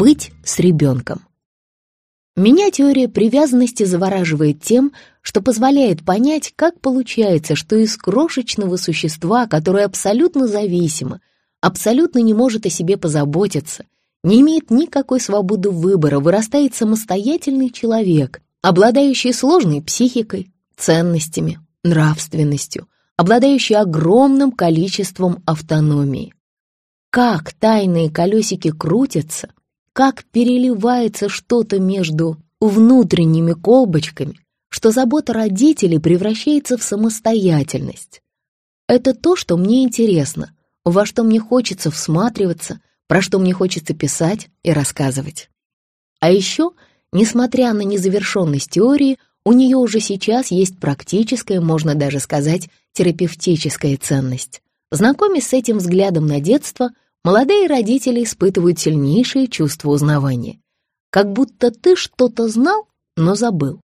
Быть с ребенком. Меня теория привязанности завораживает тем, что позволяет понять, как получается, что из крошечного существа, которое абсолютно зависимо, абсолютно не может о себе позаботиться, не имеет никакой свободы выбора, вырастает самостоятельный человек, обладающий сложной психикой, ценностями, нравственностью, обладающий огромным количеством автономии. Как тайные колесики крутятся, как переливается что-то между внутренними колбочками, что забота родителей превращается в самостоятельность. Это то, что мне интересно, во что мне хочется всматриваться, про что мне хочется писать и рассказывать. А еще, несмотря на незавершенность теории, у нее уже сейчас есть практическая, можно даже сказать, терапевтическая ценность. Знакомясь с этим взглядом на детство, молодые родители испытывают сильнейшее чувство узнавания. Как будто ты что-то знал, но забыл.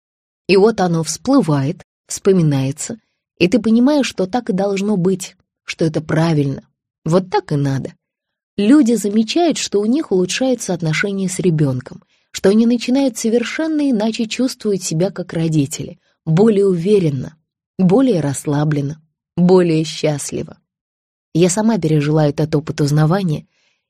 И вот оно всплывает, вспоминается, и ты понимаешь, что так и должно быть, что это правильно. Вот так и надо. Люди замечают, что у них улучшаются отношения с ребенком, что они начинают совершенно иначе чувствовать себя как родители, более уверенно, более расслабленно, более счастливо. Я сама пережила этот опыт узнавания,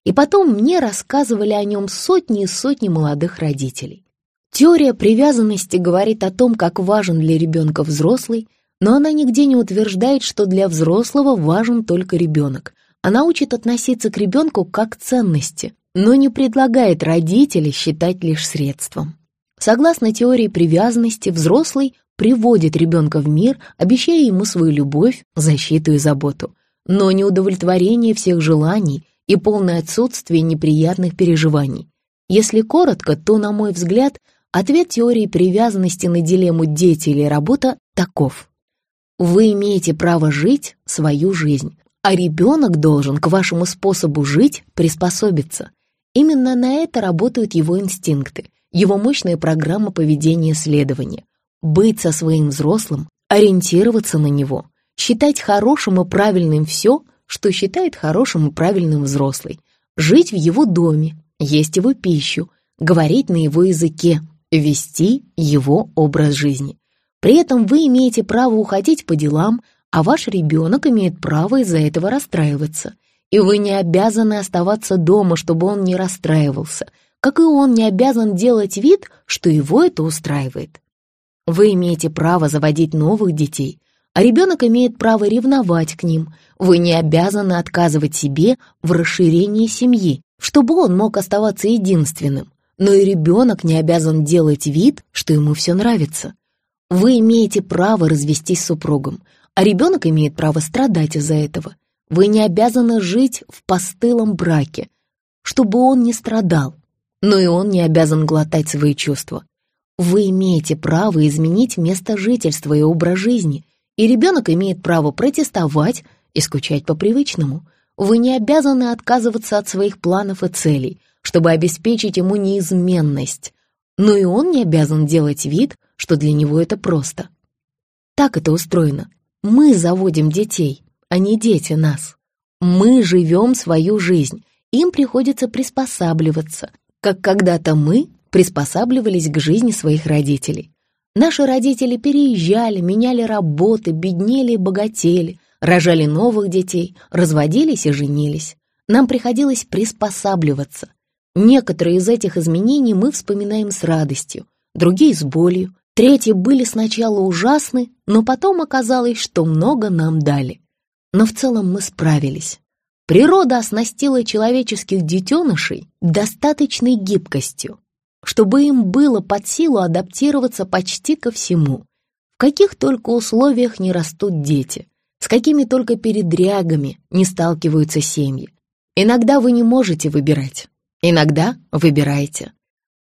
и потом мне рассказывали о нем сотни и сотни молодых родителей. Теория привязанности говорит о том, как важен для ребенка взрослый, но она нигде не утверждает, что для взрослого важен только ребенок. Она учит относиться к ребенку как к ценности, но не предлагает родителей считать лишь средством. Согласно теории привязанности, взрослый приводит ребенка в мир, обещая ему свою любовь, защиту и заботу, но не удовлетворение всех желаний и полное отсутствие неприятных переживаний. Если коротко, то, на мой взгляд, ответ теории привязанности на дилемму «дети или работа» таков. Вы имеете право жить свою жизнь, а ребенок должен к вашему способу жить приспособиться. Именно на это работают его инстинкты, его мощная программа поведения следования. Быть со своим взрослым, ориентироваться на него, считать хорошим и правильным все, что считает хорошим и правильным взрослый, жить в его доме, есть его пищу, говорить на его языке, вести его образ жизни. При этом вы имеете право уходить по делам, а ваш ребенок имеет право из-за этого расстраиваться – и вы не обязаны оставаться дома, чтобы он не расстраивался, как и он не обязан делать вид, что его это устраивает. Вы имеете право заводить новых детей, а ребенок имеет право ревновать к ним. Вы не обязаны отказывать себе в расширении семьи, чтобы он мог оставаться единственным, но и ребенок не обязан делать вид, что ему все нравится. Вы имеете право развестись с супругом, а ребенок имеет право страдать из-за этого – вы не обязаны жить в постылом браке, чтобы он не страдал, но и он не обязан глотать свои чувства. Вы имеете право изменить место жительства и образ жизни, и ребенок имеет право протестовать и скучать по привычному. Вы не обязаны отказываться от своих планов и целей, чтобы обеспечить ему неизменность, но и он не обязан делать вид, что для него это просто. Так это устроено. Мы заводим детей, а не дети нас. Мы живем свою жизнь, им приходится приспосабливаться, как когда-то мы приспосабливались к жизни своих родителей. Наши родители переезжали, меняли работы, беднели и богатели, рожали новых детей, разводились и женились. Нам приходилось приспосабливаться. Некоторые из этих изменений мы вспоминаем с радостью, другие с болью, третьи были сначала ужасны, но потом оказалось, что много нам дали но в целом мы справились. Природа оснастила человеческих детенышей достаточной гибкостью, чтобы им было под силу адаптироваться почти ко всему. В каких только условиях не растут дети, с какими только передрягами не сталкиваются семьи. Иногда вы не можете выбирать, иногда выбираете.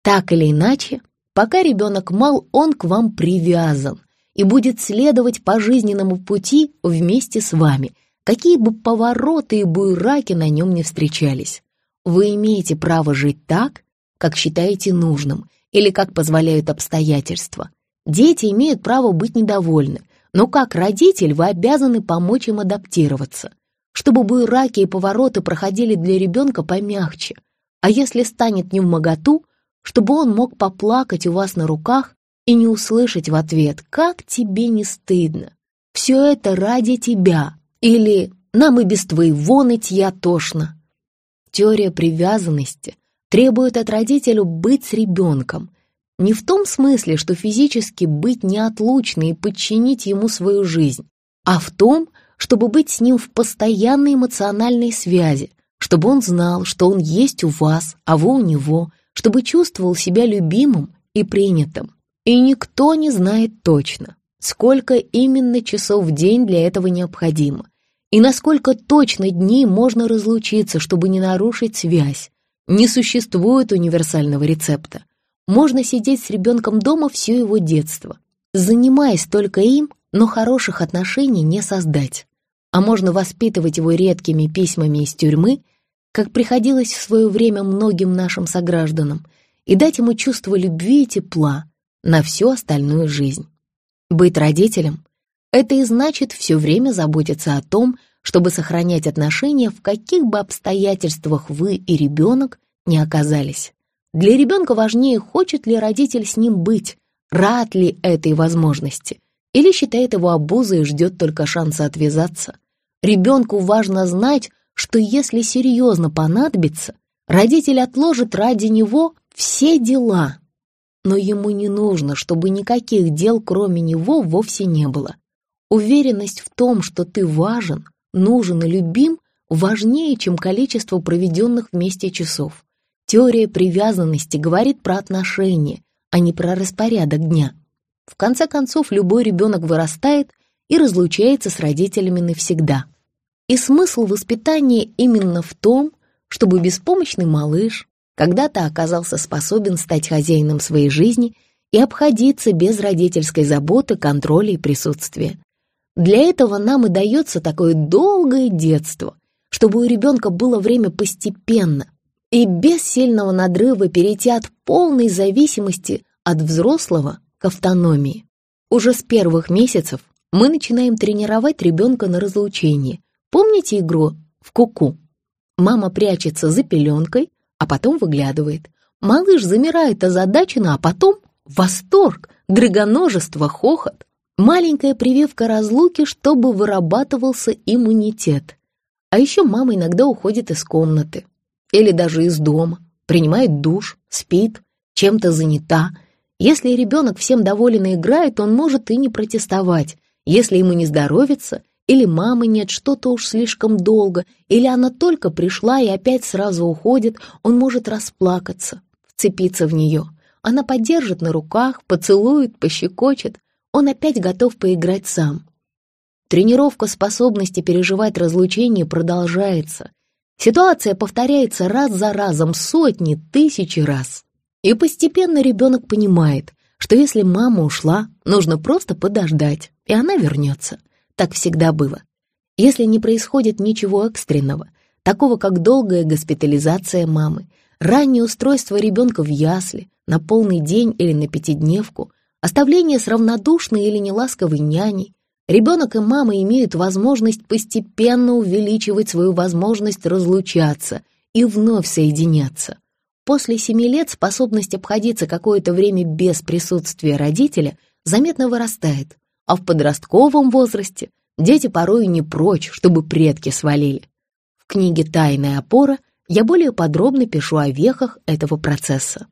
Так или иначе, пока ребенок мал, он к вам привязан и будет следовать по жизненному пути вместе с вами – какие бы повороты и буйраки на нем не встречались. Вы имеете право жить так, как считаете нужным или как позволяют обстоятельства. Дети имеют право быть недовольны, но как родитель вы обязаны помочь им адаптироваться, чтобы буйраки и повороты проходили для ребенка помягче. А если станет не в моготу, чтобы он мог поплакать у вас на руках и не услышать в ответ «Как тебе не стыдно? Все это ради тебя» или «Нам и без твоего нытья тошно». Теория привязанности требует от родителя быть с ребенком. Не в том смысле, что физически быть неотлучной и подчинить ему свою жизнь, а в том, чтобы быть с ним в постоянной эмоциональной связи, чтобы он знал, что он есть у вас, а вы у него, чтобы чувствовал себя любимым и принятым. И никто не знает точно, сколько именно часов в день для этого необходимо, и насколько точно дней можно разлучиться, чтобы не нарушить связь. Не существует универсального рецепта. Можно сидеть с ребенком дома все его детство, занимаясь только им, но хороших отношений не создать а можно воспитывать его редкими письмами из тюрьмы, как приходилось в свое время многим нашим согражданам, и дать ему чувство любви и тепла на всю остальную жизнь. Быть родителем — это и значит все время заботиться о том, чтобы сохранять отношения, в каких бы обстоятельствах вы и ребенок не оказались. Для ребенка важнее, хочет ли родитель с ним быть, рад ли этой возможности, или считает его обузой и ждет только шанса отвязаться. Ребенку важно знать, что если серьезно понадобится, родитель отложит ради него все дела. Но ему не нужно, чтобы никаких дел кроме него вовсе не было. Уверенность в том, что ты важен, нужен и любим, важнее, чем количество проведенных вместе часов. Теория привязанности говорит про отношения, а не про распорядок дня. В конце концов, любой ребенок вырастает и разлучается с родителями навсегда. И смысл воспитания именно в том, чтобы беспомощный малыш когда-то оказался способен стать хозяином своей жизни и обходиться без родительской заботы, контроля и присутствия. Для этого нам и дается такое долгое детство, чтобы у ребенка было время постепенно и без сильного надрыва перейти от полной зависимости от взрослого к автономии. Уже с первых месяцев мы начинаем тренировать ребенка на разлучение, Помните игру в куку? Мама прячется за пеленкой, а потом выглядывает. Малыш замирает озадаченно, а потом восторг, драгоножество, хохот. Маленькая прививка разлуки, чтобы вырабатывался иммунитет. А еще мама иногда уходит из комнаты или даже из дома, принимает душ, спит, чем-то занята. Если ребенок всем доволен и играет, он может и не протестовать. Если ему не здоровится, или мамы нет, что-то уж слишком долго, или она только пришла и опять сразу уходит, он может расплакаться, вцепиться в нее. Она поддержит на руках, поцелует, пощекочет, он опять готов поиграть сам. Тренировка способности переживать разлучение продолжается. Ситуация повторяется раз за разом сотни, тысячи раз. И постепенно ребенок понимает, что если мама ушла, нужно просто подождать, и она вернется. Так всегда было. Если не происходит ничего экстренного, такого как долгая госпитализация мамы, раннее устройство ребенка в ясли, на полный день или на пятидневку, оставление с равнодушной или неласковой няней, ребенок и мама имеют возможность постепенно увеличивать свою возможность разлучаться и вновь соединяться. После семи лет способность обходиться какое-то время без присутствия родителя заметно вырастает, а в подростковом возрасте дети порой не прочь, чтобы предки свалили. В книге «Тайная опора» я более подробно пишу о вехах этого процесса.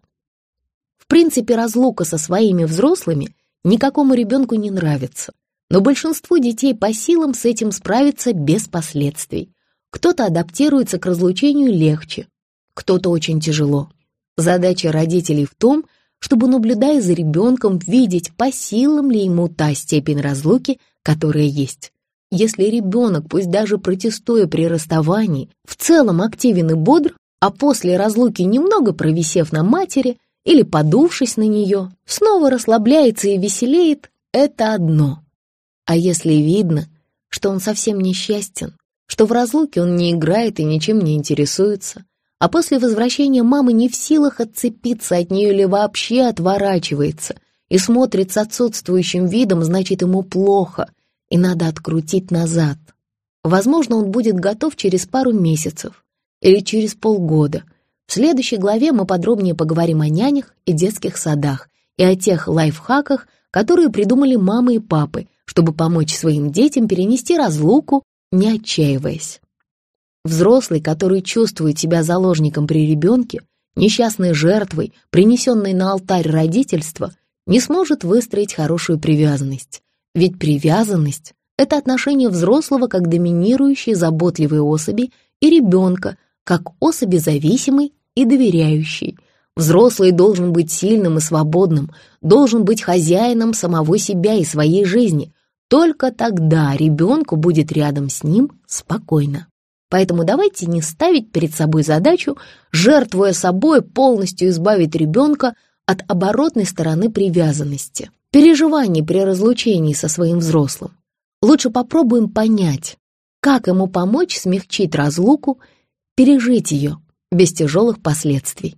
В принципе, разлука со своими взрослыми никакому ребенку не нравится, но большинству детей по силам с этим справиться без последствий. Кто-то адаптируется к разлучению легче, кто-то очень тяжело. Задача родителей в том, чтобы, наблюдая за ребенком, видеть, по силам ли ему та степень разлуки, которая есть. Если ребенок, пусть даже протестуя при расставании, в целом активен и бодр, а после разлуки немного провисев на матери или подувшись на нее, снова расслабляется и веселеет, это одно. А если видно, что он совсем несчастен, что в разлуке он не играет и ничем не интересуется, а после возвращения мамы не в силах отцепиться от нее или вообще отворачивается и смотрит с отсутствующим видом, значит, ему плохо, и надо открутить назад. Возможно, он будет готов через пару месяцев или через полгода, В следующей главе мы подробнее поговорим о нянях и детских садах и о тех лайфхаках, которые придумали мамы и папы, чтобы помочь своим детям перенести разлуку, не отчаиваясь. Взрослый, который чувствует себя заложником при ребенке, несчастной жертвой, принесенной на алтарь родительства, не сможет выстроить хорошую привязанность. Ведь привязанность — это отношение взрослого как доминирующей заботливой особи и ребенка как особи зависимой и доверяющей. Взрослый должен быть сильным и свободным, должен быть хозяином самого себя и своей жизни. Только тогда ребенку будет рядом с ним спокойно. Поэтому давайте не ставить перед собой задачу, жертвуя собой, полностью избавить ребенка от оборотной стороны привязанности, переживаний при разлучении со своим взрослым. Лучше попробуем понять, как ему помочь смягчить разлуку, пережить ее без тяжелых последствий.